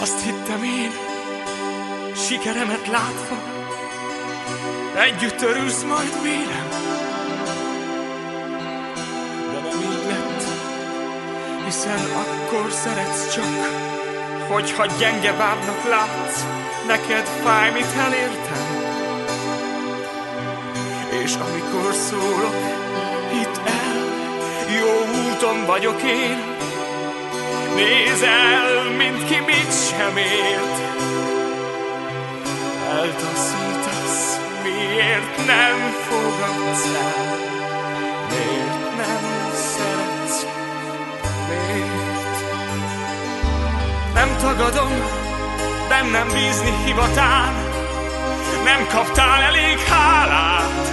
Azt hittem én, sikeremet látva, együtt örülsz majd vélem. De nem így lett, hiszen akkor szeretsz csak, hogyha gyenge bábnak látsz, neked fáj, mit elértem. És amikor szólok, hidd el, jó úton vagyok én, Nézel, mint ért. Eltaszítasz, miért nem fogadsz el? Miért nem szeretsz? Miért? Nem tagadom, bennem bízni hivatán, nem kaptál elég hálát.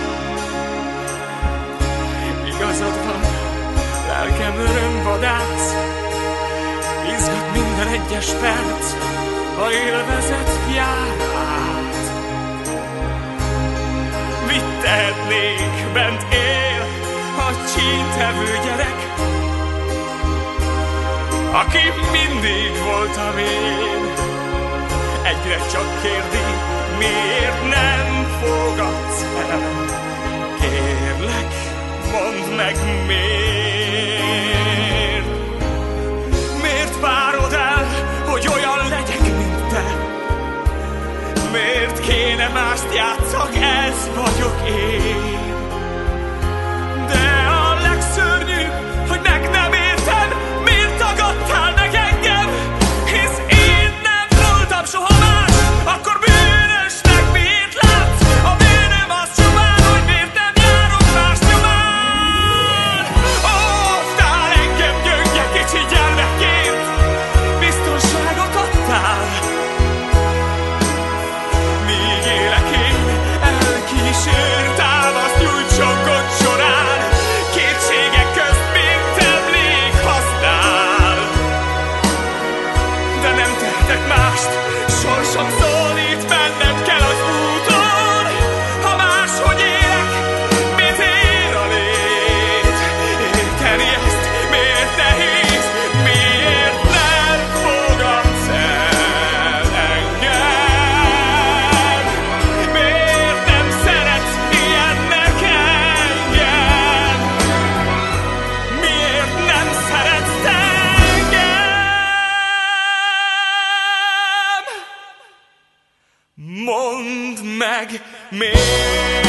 Igazad van, lelkem örömvadász, Izgat minden egyes perc, a élvezet jár. Mit tehetnék, bent él a csíntevő gyerek, aki mindig voltam én. Egyre csak kérdi, miért nem fogadsz el? Kérlek, mondd meg miért. Miért kéne mást játszak, ez vagyok én? Tehetek mást, sorsom szólít, mennem kell Mondd meg miért?